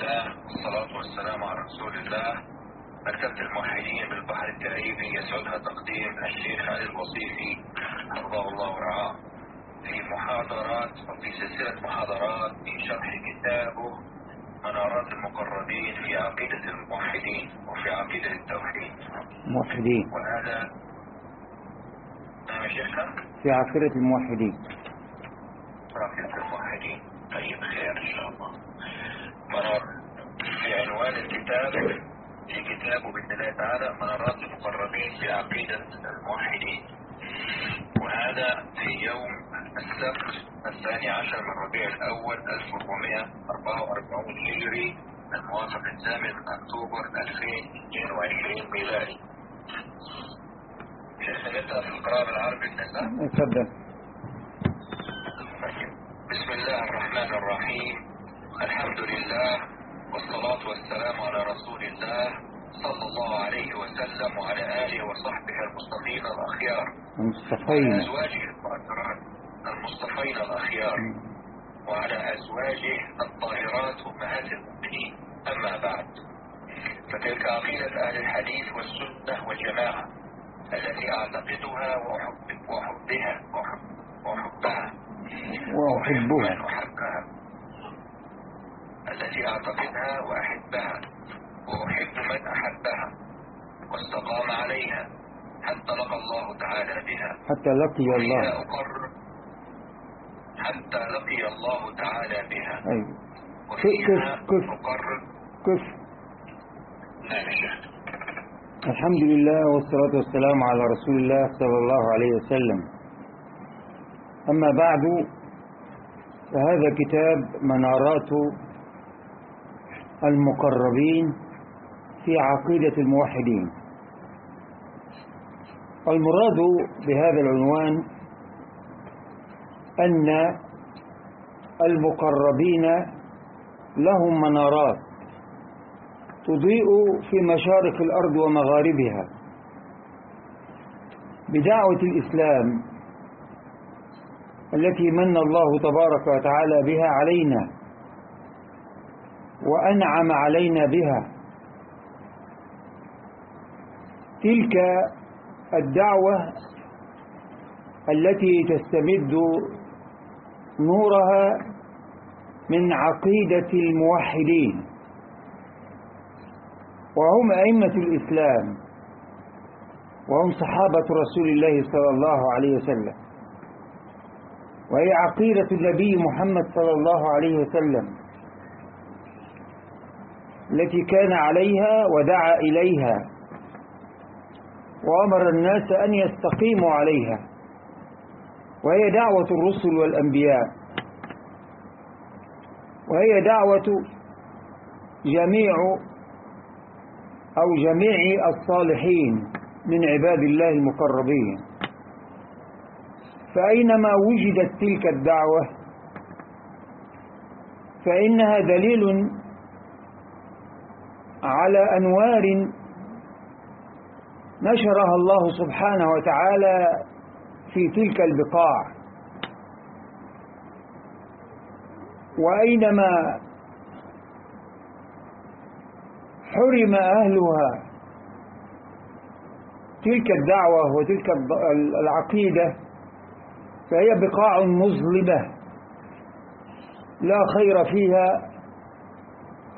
الله والصلاة والسلام على رسول الله. مكتبة الموحدين بالبحر الكاريبي يسعدها تقديم الشيخ علي الوصيفي. حفظه الله ورعاه في محاضرات وفي سلسلة محاضرات في شرح كتابه منارات المقربين في عقيدة الموحدين وفي عقيدة التوحيد. موحدين. وهذا نعم شيخنا في عقيدة الموحدين. عقيدة الموحدين. طيب خير إن شاء الله. منار في عنوان الكتاب في كتابه بإذن الله تعالى منارات المقربين في عقيدة الموحدين. وهذا في يوم السبت الثاني عشر من ربيع الأول 1444 هجري الموافق الثامن من أكتوبر 2022 ميلادي. نبدأ في القراءة بالعربي بإذن اتفضل بسم الله الرحمن الرحيم. الحمد لله والصلاة والسلام على رسول الله صلى الله عليه وسلم وعلى آله وصحبه المصطفين الأخيار. المصطفين. أزواجه الطاهرات المصطفين الأخيار. وعلى أزواجه الطاهرات أمهات المؤمنين. أما بعد فتلك عقيدة أهل الحديث والسنة والجماعة التي أعتقدها وأحب وأحبها وأحب وأحبها. وأحبها. من أحبها التي أعتقدها وأحبها وأحب من أحبها واستقام عليها حتى لقى الله تعالى بها؟ حتى لقي الله. أقر حتى لقي الله تعالى بها. أيوة وفيها كيف- أقر. كف نعم الحمد لله والصلاة والسلام على رسول الله صلى الله عليه وسلم. أما بعد فهذا كتاب منارات المقربين في عقيدة الموحدين. المراد بهذا العنوان أن المقربين لهم منارات تضيء في مشارق الأرض ومغاربها. بدعوة الإسلام التي من الله تبارك وتعالى بها علينا وأنعم علينا بها. تلك الدعوة التي تستمد نورها من عقيدة الموحدين وهم أئمة الإسلام وهم صحابة رسول الله صلى الله عليه وسلم وهي عقيدة النبي محمد صلى الله عليه وسلم. التي كان عليها ودعا إليها. وأمر الناس أن يستقيموا عليها. وهي دعوة الرسل والأنبياء. وهي دعوة جميع أو جميع الصالحين من عباد الله المقربين. فأينما وجدت تلك الدعوة فإنها دليل على أنوار نشرها الله سبحانه وتعالى في تلك البقاع. وأينما حرم أهلها تلك الدعوة وتلك العقيدة فهي بقاع مظلمة لا خير فيها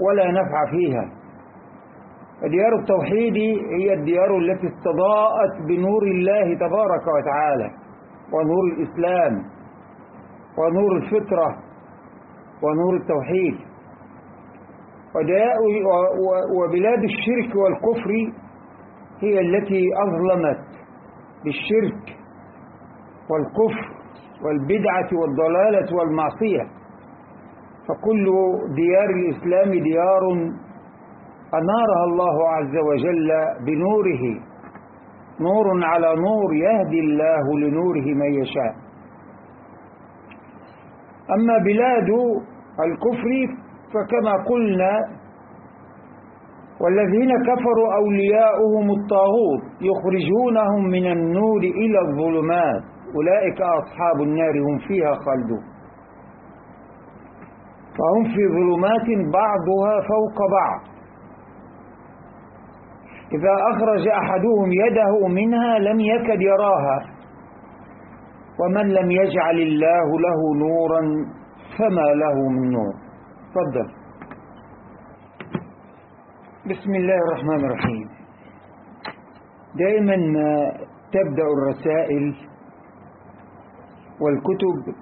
ولا نفع فيها. ديار التوحيد هي الديار التي استضاءت بنور الله تبارك وتعالى ونور الإسلام ونور الفطرة ونور التوحيد. وبلاد الشرك والكفر هي التي أظلمت بالشرك والكفر والبدعة والضلالة والمعصية. فكل ديار الإسلام ديار أنارها الله عز وجل بنوره. نور على نور يهدي الله لنوره من يشاء. أما بلاد الكفر فكما قلنا والذين كفروا أولياؤهم الطاغوت يخرجونهم من النور إلى الظلمات. أولئك أصحاب النار هم فيها خالدون. فهم في ظلمات بعضها فوق بعض. إذا أخرج أحدهم يده منها لم يكد يراها ومن لم يجعل الله له نورا فما له من نور. تفضل. بسم الله الرحمن الرحيم. دائما ما تبدأ الرسائل والكتب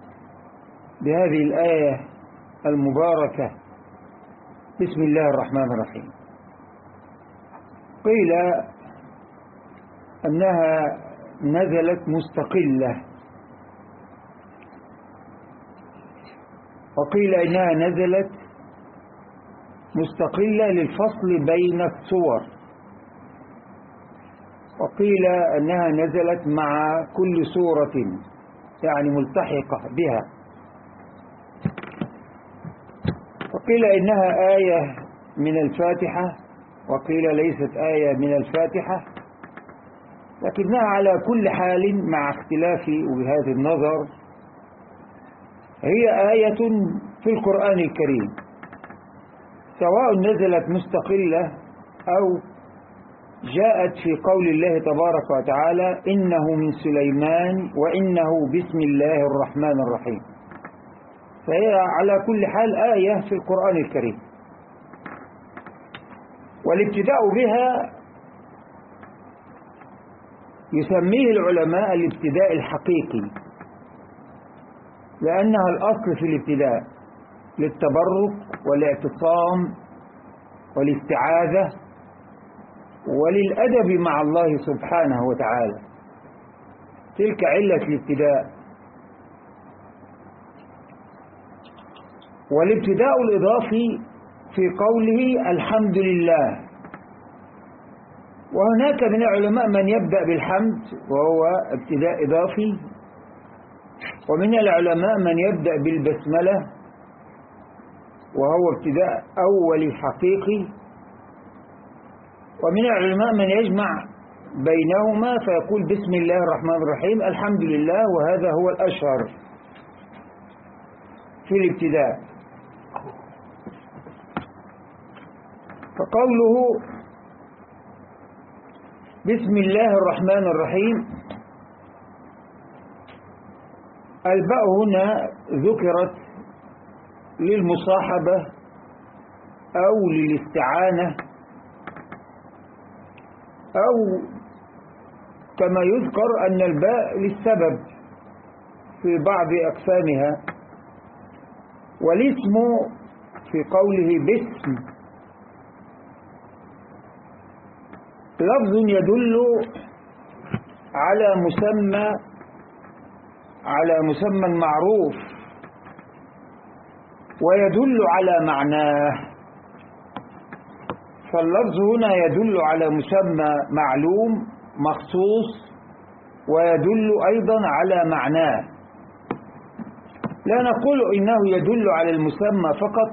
بهذه الآية المباركة. بسم الله الرحمن الرحيم. قيل أنها نزلت مستقلة. وقيل إنها نزلت مستقلة للفصل بين الصور. وقيل أنها نزلت مع كل سورة يعني ملتحقة بها. وقيل إنها آية من الفاتحة. وقيل ليست آية من الفاتحة لكنها على كل حال مع اختلاف وجهات النظر هي آية في القرآن الكريم سواء نزلت مستقلة أو جاءت في قول الله تبارك وتعالى إنه من سليمان وإنه بسم الله الرحمن الرحيم. فهي على كل حال آية في القرآن الكريم. والابتداء بها يسميه العلماء الابتداء الحقيقي لأنها الأصل في الابتداء للتبرك والاعتصام والاستعاذة وللأدب مع الله سبحانه وتعالى. تلك علة الابتداء. والابتداء الإضافي في قوله الحمد لله. وهناك من العلماء من يبدأ بالحمد وهو ابتداء إضافي. ومن العلماء من يبدأ بالبسملة وهو ابتداء أولي حقيقي. ومن العلماء من يجمع بينهما فيقول بسم الله الرحمن الرحيم الحمد لله وهذا هو الأشهر في الابتداء. فقوله بسم الله الرحمن الرحيم الباء هنا ذكرت للمصاحبة أو للاستعانة أو كما يذكر أن الباء للسبب في بعض أقسامها والاسم في قوله باسم لفظ يدل على مسمى على مسمى معروف ويدل على معناه. فاللفظ هنا يدل على مسمى معلوم مخصوص ويدل أيضا على معناه. لا نقول إنه يدل على المسمى فقط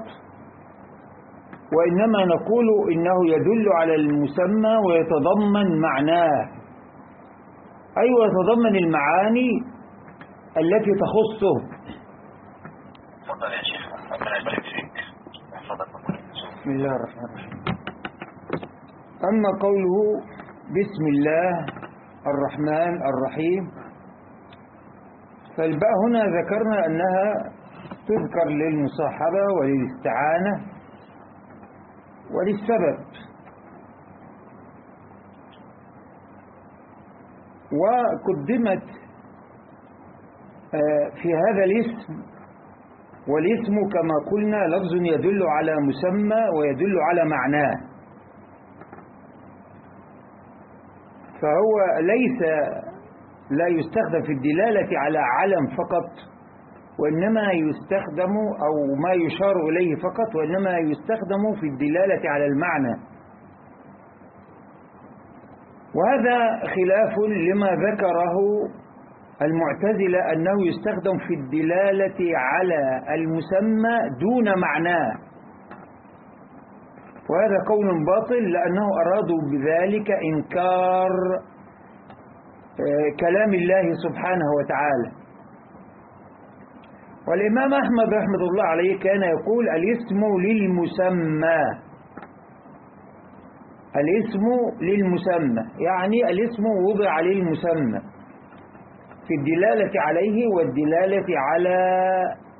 وإنما نقول إنه يدل على المسمى ويتضمن معناه. أي أيوة ويتضمن المعاني التي تخصه. تفضل يا شيخ. ربنا يبارك فيك. بسم الله الرحمن الرحيم. أما قوله بسم الله الرحمن الرحيم فالباء هنا ذكرنا أنها تذكر للمصاحبة وللاستعانة. وللسبب. وقدمت في هذا الاسم والاسم كما قلنا لفظ يدل على مسمى ويدل على معناه فهو ليس لا يستخدم في الدلالة على علم فقط. وإنما يستخدم أو ما يشار إليه فقط وإنما يستخدم في الدلالة على المعنى. وهذا خلاف لما ذكره المعتزلة أنه يستخدم في الدلالة على المسمى دون معناه وهذا قول باطل لأنه أرادوا بذلك إنكار كلام الله سبحانه وتعالى. والإمام أحمد رحمة الله عليه كان يقول الاسم للمسمى. الاسم للمسمى. يعني الاسم وضع للمسمى. في الدلالة عليه والدلالة على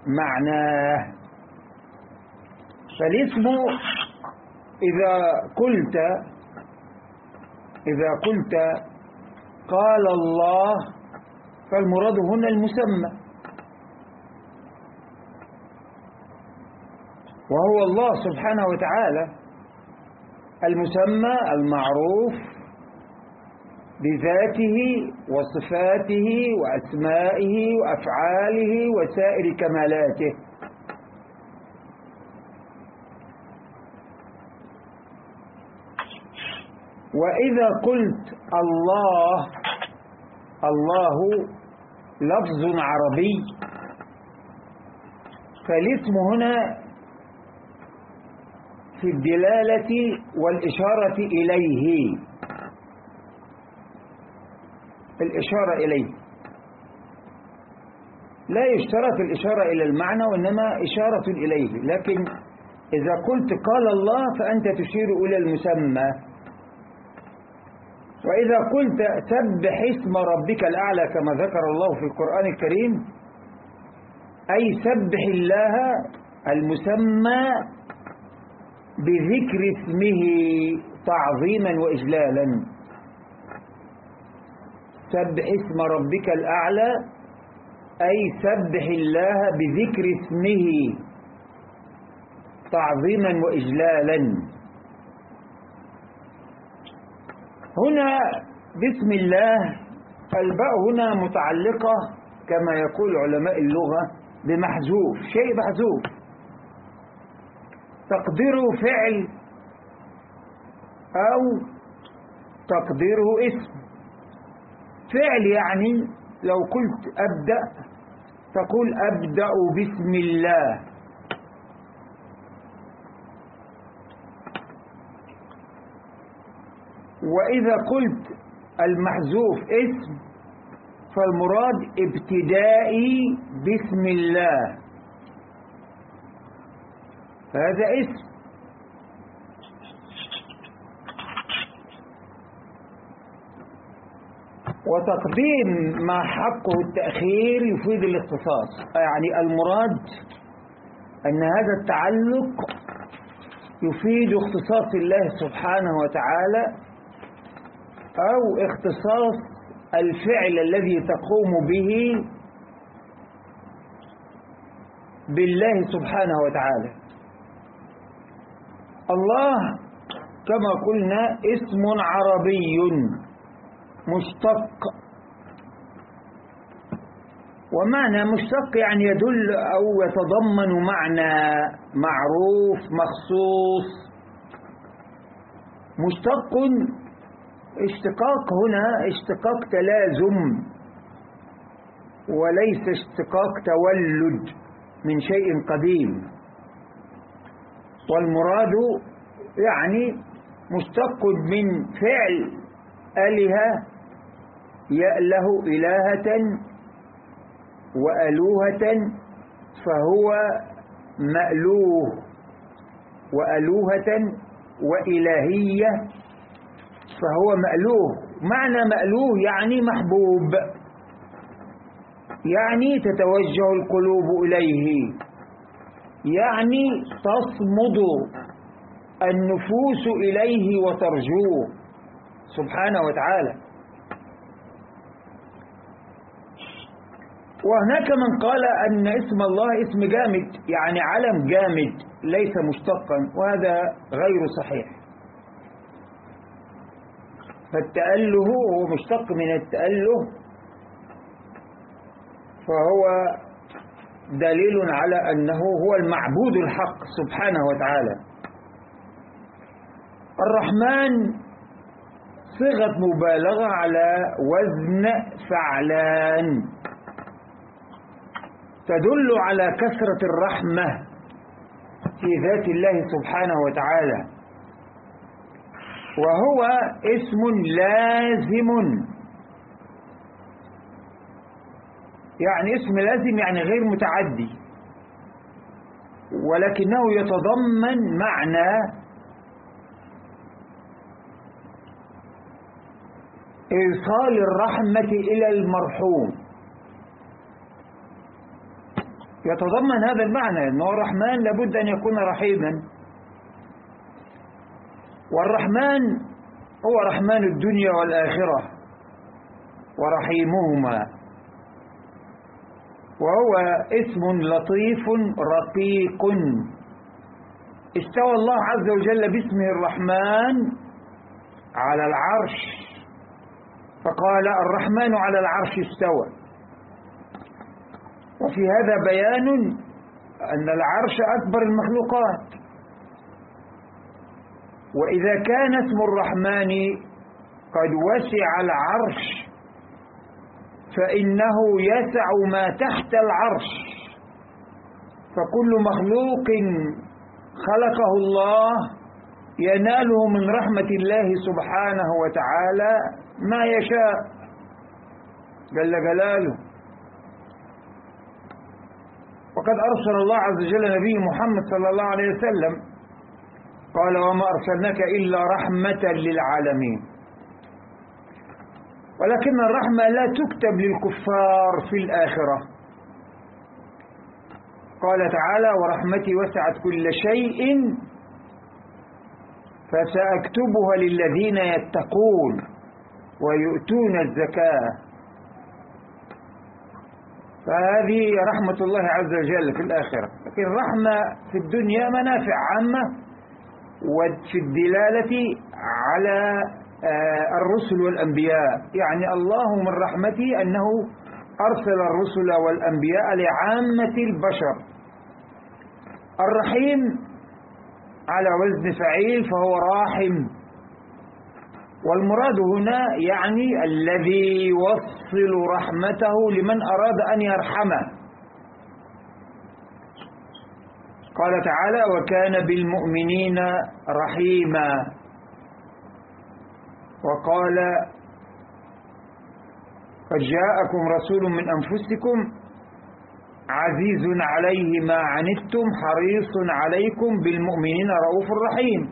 معناه. فالاسم إذا قلت إذا قلت قال الله فالمراد هنا المسمى. وهو الله سبحانه وتعالى المسمى المعروف بذاته وصفاته وأسمائه وأفعاله وسائر كمالاته. وإذا قلت الله الله لفظ عربي فالاسم هنا في الدلالة والإشارة إليه. الإشارة إليه. لا يشترط الإشارة إلى المعنى وإنما إشارة إليه. لكن إذا قلت قال الله فأنت تشير إلى المسمى. وإذا قلت سبح اسم ربك الأعلى كما ذكر الله في القرآن الكريم أي سبح الله المسمى بذكر اسمه تعظيما وإجلالا. سبح اسم ربك الأعلى أي سبح الله بذكر اسمه تعظيما وإجلالا. هنا بسم الله الباء هنا متعلقة كما يقول علماء اللغة بمحذوف شيء محذوف. تقديره فعل أو تقديره اسم. فعل يعني لو قلت أبدأ تقول أبدأ بسم الله. وإذا قلت المحذوف اسم فالمراد ابتدائي بسم الله. فهذا اسم. وتقديم ما حقه التأخير يفيد الاختصاص. يعني المراد أن هذا التعلق يفيد اختصاص الله سبحانه وتعالى أو اختصاص الفعل الذي تقوم به بالله سبحانه وتعالى. الله كما قلنا اسم عربي مشتق. ومعنى مشتق يعني يدل أو يتضمن معنى معروف مخصوص. مشتق اشتقاق هنا اشتقاق تلازم وليس اشتقاق تولد من شيء قديم. والمراد يعني مشتق من فعل آلهة يأله إلهة وألوهة فهو مألوه وألوهة وإلهية فهو مألوه. معنى مألوه يعني محبوب يعني تتوجه القلوب إليه. يعني تصمد النفوس إليه وترجوه سبحانه وتعالى. وهناك من قال أن اسم الله اسم جامد يعني علم جامد ليس مشتقا وهذا غير صحيح. فالتأله هو مشتق من التأله فهو دليل على أنه هو المعبود الحق سبحانه وتعالى. الرحمن صيغة مبالغة على وزن فعلان. تدل على كثرة الرحمة في ذات الله سبحانه وتعالى. وهو اسم لازم. يعني اسم لازم يعني غير متعدي. ولكنه يتضمن معنى إيصال الرحمة إلى المرحوم. يتضمن هذا المعنى أنه الرحمن لابد أن يكون رحيما. والرحمن هو رحمن الدنيا والآخرة ورحيمهما. وهو اسم لطيف رقيق. استوى الله عز وجل باسمه الرحمن على العرش. فقال الرحمن على العرش استوى. وفي هذا بيان أن العرش أكبر المخلوقات. وإذا كان اسم الرحمن قد وسع العرش فإنه يسع ما تحت العرش. فكل مخلوق خلقه الله يناله من رحمة الله سبحانه وتعالى ما يشاء. جل جلاله. وقد أرسل الله عز وجل نبي محمد صلى الله عليه وسلم قال وما أرسلناك إلا رحمة للعالمين. ولكن الرحمة لا تكتب للكفار في الآخرة. قال تعالى ورحمتي وسعت كل شيء فسأكتبها للذين يتقون ويؤتون الزكاة. فهذه رحمة الله عز وجل في الآخرة. لكن الرحمة في الدنيا منافع عامة وفي الدلالة على الرسل والأنبياء. يعني الله من رحمته أنه أرسل الرسل والأنبياء لعامة البشر. الرحيم على وزن فعيل فهو راحم. والمراد هنا يعني الذي يوصل رحمته لمن أراد أن يرحمه. قال تعالى وكان بالمؤمنين رحيما. وقال قد جاءكم رسول من أنفسكم عزيز عليه ما عنتم حريص عليكم بالمؤمنين رؤوف رحيم.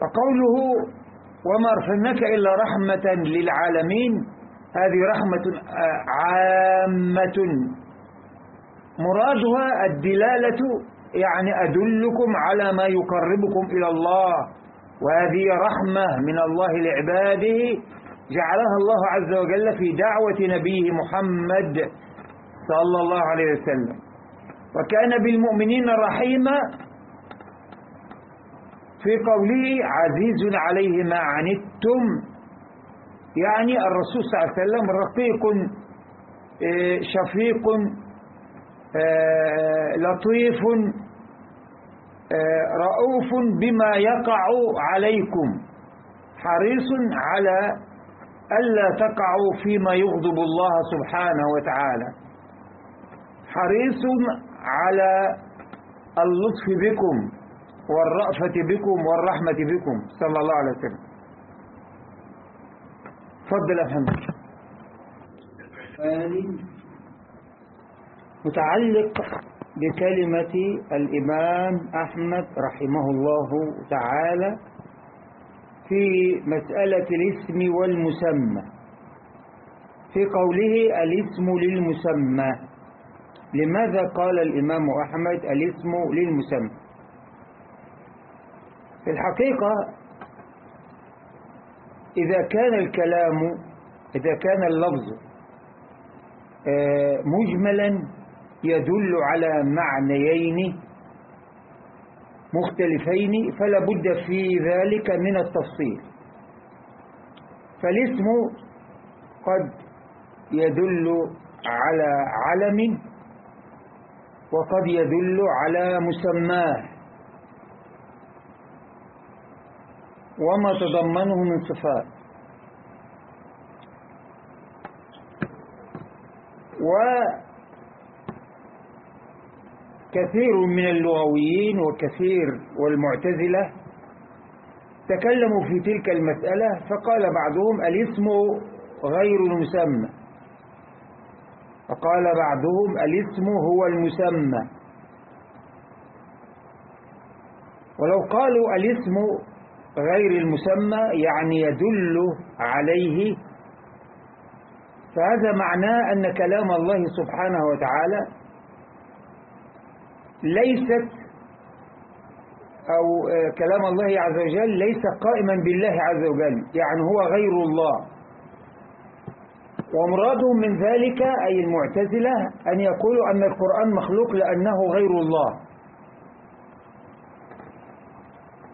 فقوله وما أرسلناك إلا رحمة للعالمين هذه رحمة عامة. مرادها الدلالة يعني أدلكم على ما يقربكم إلى الله. وهذه رحمة من الله لعباده جعلها الله عز وجل في دعوة نبيه محمد صلى الله عليه وسلم. وكان بالمؤمنين رحيما في قوله عزيز عليه ما عنتم. يعني الرسول صلى الله عليه وسلم رقيق شفيق لطيف رؤوف بما يقع عليكم حريص على ألا تقعوا فيما يغضب الله سبحانه وتعالى. حريص على اللطف بكم والرأفة بكم والرحمة بكم صلى الله عليه وسلم. تفضل أفهم متعلق بكلمة الإمام أحمد رحمه الله تعالى في مسألة الاسم والمسمى. في قوله الاسم للمسمى لماذا قال الإمام أحمد الاسم للمسمى؟ في الحقيقة إذا كان الكلام إذا كان اللفظ مجملا يدل على معنيين مختلفين فلا بد في ذلك من التفصيل. فالاسم قد يدل على علم وقد يدل على مسماه وما تضمنه من صفات. وكثير من اللغويين وكثير والمعتزلة تكلموا في تلك المسألة فقال بعضهم الاسم غير المسمى وقال بعضهم الاسم هو المسمى. ولو قالوا الاسم غير المسمى يعني يدل عليه. فهذا معناه أن كلام الله سبحانه وتعالى ليست أو كلام الله عز وجل ليس قائما بالله عز وجل يعني هو غير الله. ومرادهم من ذلك أي المعتزلة أن يقولوا أن القرآن مخلوق لأنه غير الله.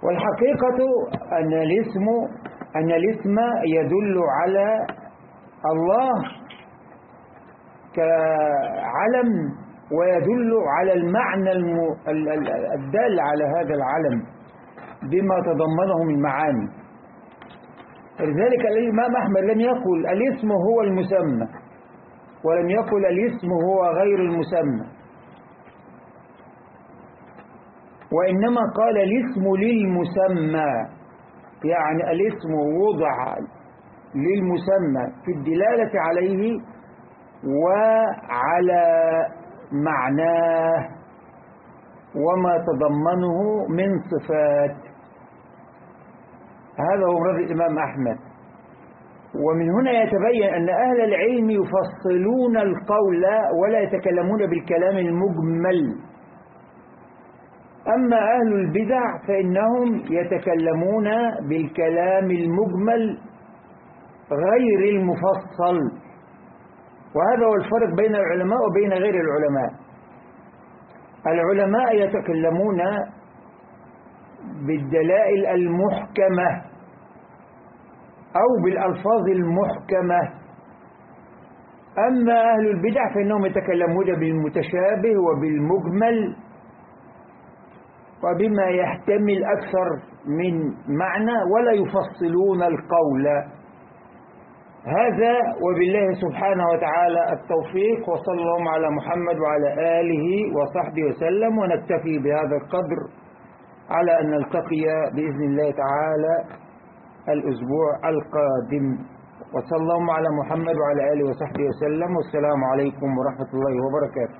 والحقيقة أن الاسم أن الاسم يدل على الله كعلم ويدل على المعنى الدال على هذا العلم بما تضمنه من معاني. لذلك الإمام أحمد لم يقل الاسم هو المسمى ولم يقل الاسم هو غير المسمى. وإنما قال الاسم للمسمى يعني الاسم وضع للمسمى في الدلالة عليه وعلى معناه وما تضمنه من صفات. هذا هو مراد الإمام أحمد. ومن هنا يتبين أن أهل العلم يفصلون القول ولا يتكلمون بالكلام المجمل. أما أهل البدع فإنهم يتكلمون بالكلام المجمل غير المفصل. وهذا هو الفرق بين العلماء وبين غير العلماء. العلماء يتكلمون بالدلائل المحكمة أو بالألفاظ المحكمة. أما أهل البدع فإنهم يتكلمون بالمتشابه وبالمجمل وبما يحتمل أكثر من معنى ولا يفصلون القول. هذا وبالله سبحانه وتعالى التوفيق وصلى الله على محمد وعلى آله وصحبه وسلم ونكتفي بهذا القدر على أن نلتقي بإذن الله تعالى الأسبوع القادم. وصلى الله على محمد وعلى آله وصحبه وسلم والسلام عليكم ورحمة الله وبركاته.